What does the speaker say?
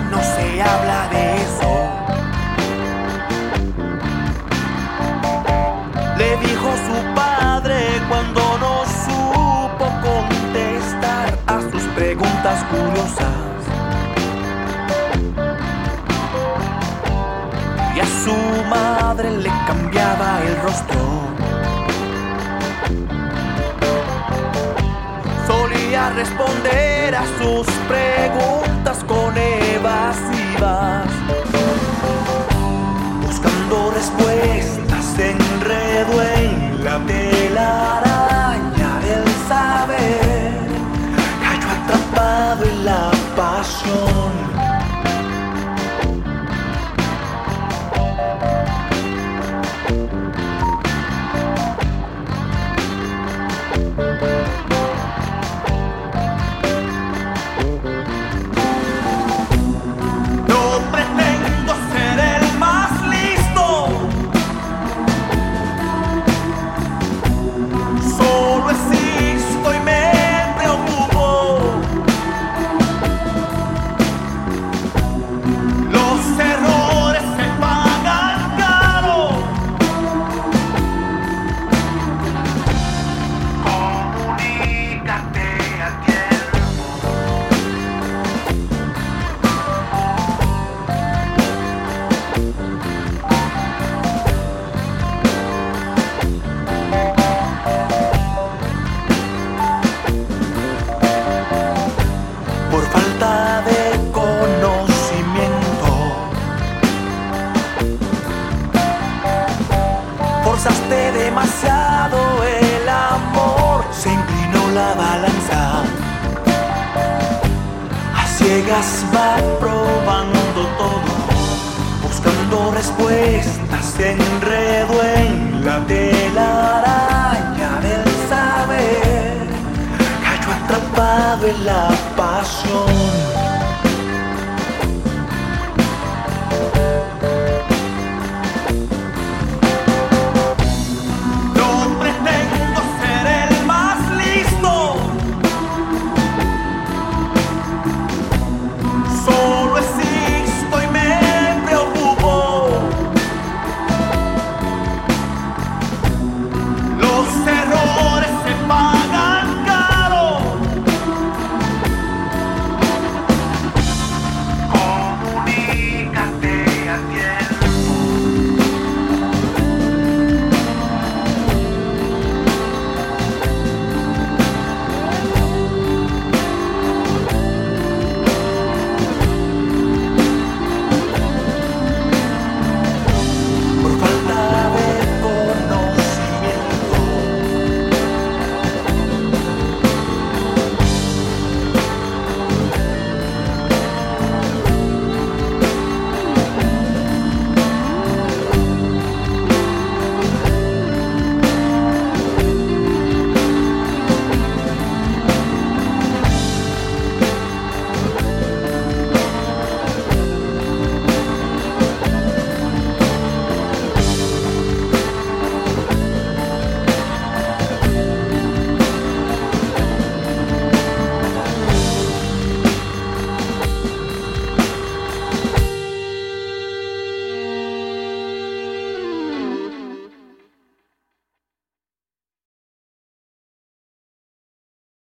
no se habla de eso. Le dijo su padre cuando no supo contestar a sus preguntas curiosas. Y a su madre le cambiaba el rostro. Solía responder a sus preguntas respuestas se enredó en la telaraña del saber, cayó atrapado en la pasión. Forzaste demasiado el amor, se inclinó la balanza. A ciegas va probando todo, buscando respuestas, se enredó en la telaraña